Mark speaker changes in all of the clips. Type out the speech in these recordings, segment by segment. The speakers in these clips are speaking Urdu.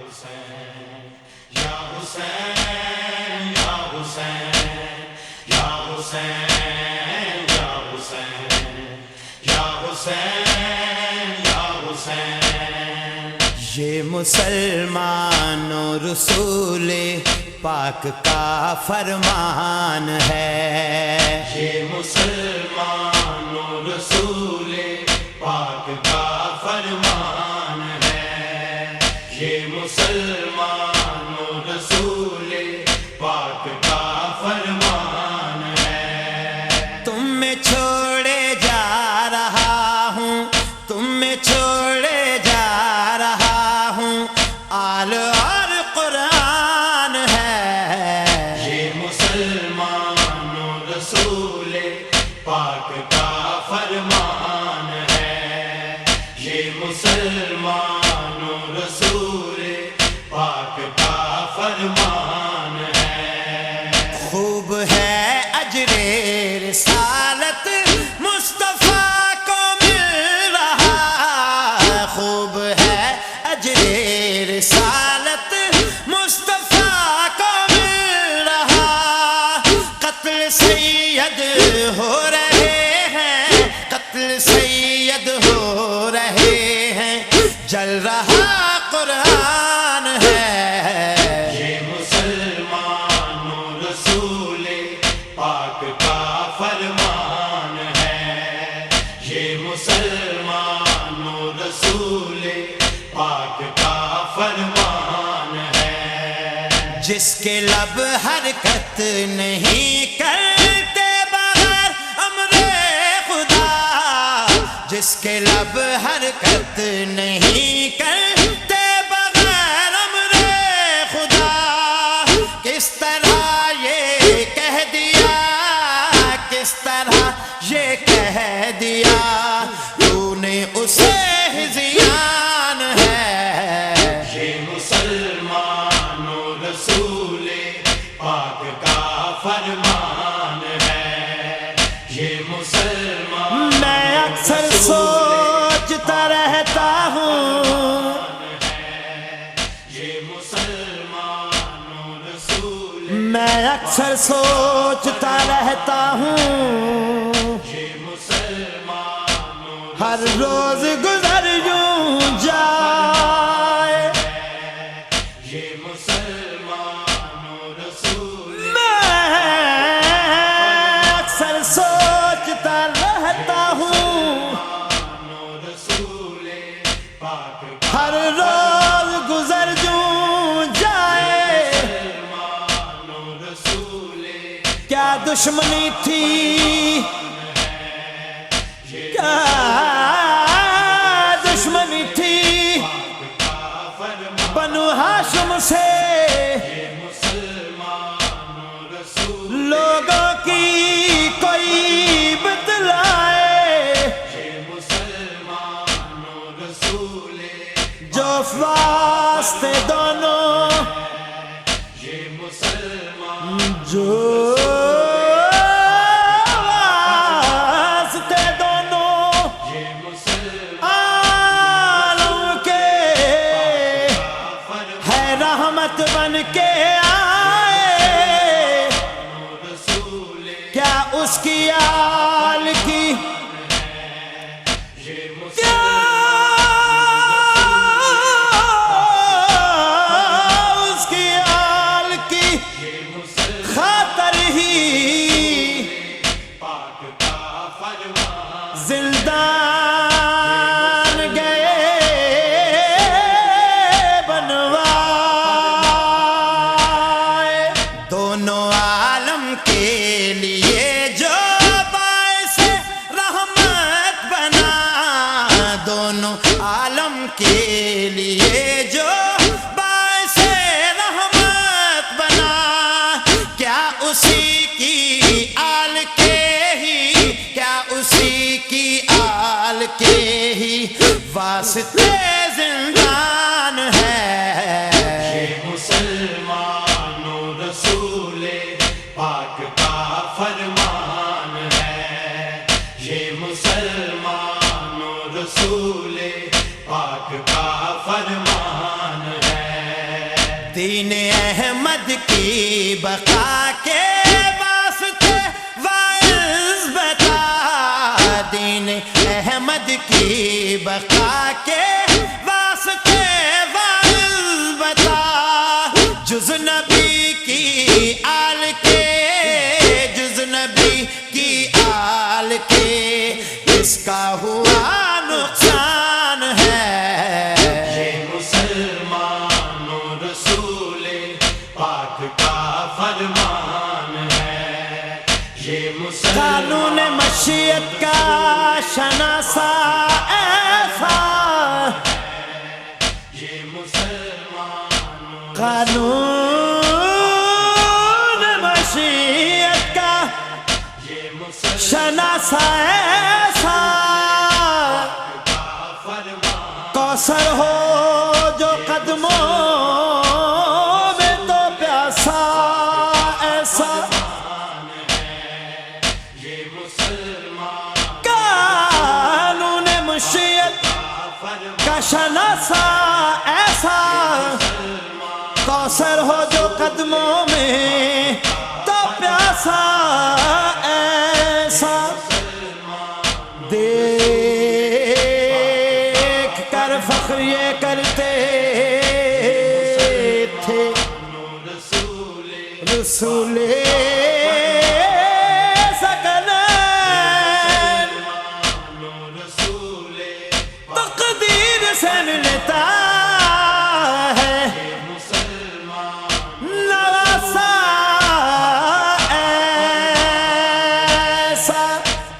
Speaker 1: حسین یا حسین یا حسین یا حسین یا حسین یا حسین یا حسین
Speaker 2: یہ مسلمان و رسول پاک کا فرمان ہے۔
Speaker 1: یہ مسلمان و رسول پاک مسلمان رسول پاک
Speaker 2: قتل سید ہو رہے ہیں جل رہا قرآن ہے۔
Speaker 1: یہ مسلمان رسول پاک کا فرمان ہے۔ یہ مسلمان رسول پاک کا فرمان ہے۔
Speaker 2: جس کے لب حرکت نہیں کرتے جس کے لب حرکت نہیں
Speaker 1: کر
Speaker 2: میں اکثر سوچتا رہتا ہوں ہر روز گل دشمنی تھی۔ کیا دشمنی تھی؟ بنو ہاشم سے لوگوں کی کوئی بتلائے جو واسطے دونوں جو رحمت بن کے اسی کی آل کے ہی کیا اسی کی آل کے ہی واسطے زندان ہے؟
Speaker 1: مسلمان رسول پاک کا فرمان ہے۔ یہ مسلمان رسول پاک کا فرمان ہے۔
Speaker 2: دین احمد کی بقا دین احمد کی بقا کے واسطے بتا جز نبی کی آل کے جز نبی کی آل کے اس کا ہوا شناسا ایسا
Speaker 1: یہ مسلمان
Speaker 2: قانون مشیت کا۔ شناسا ایسا سا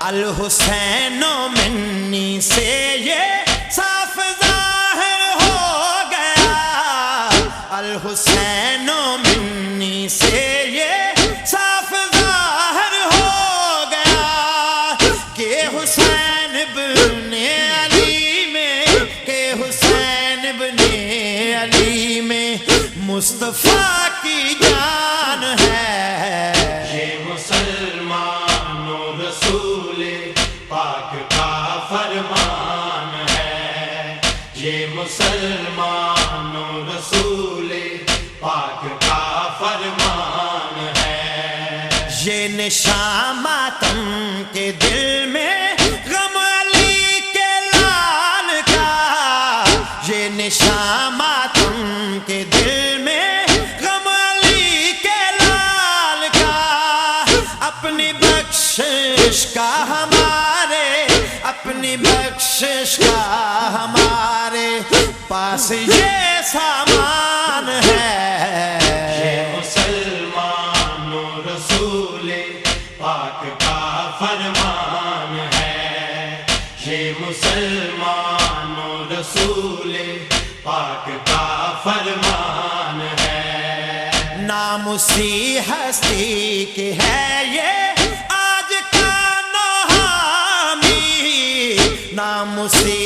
Speaker 2: الحسین و منی سے یہ صاف ظاہر ہو گیا الحسین و منی سے یہ صاف ظاہر ہو گیا کہ حسین بن علی میں کہ حسین بن علی میں مصطفیٰ
Speaker 1: یہ مسلمان رسول پاک کا فرمان ہے۔ یہ
Speaker 2: نشان کے اسی ہستی کے ہے یہ آج کا نامی نام اسی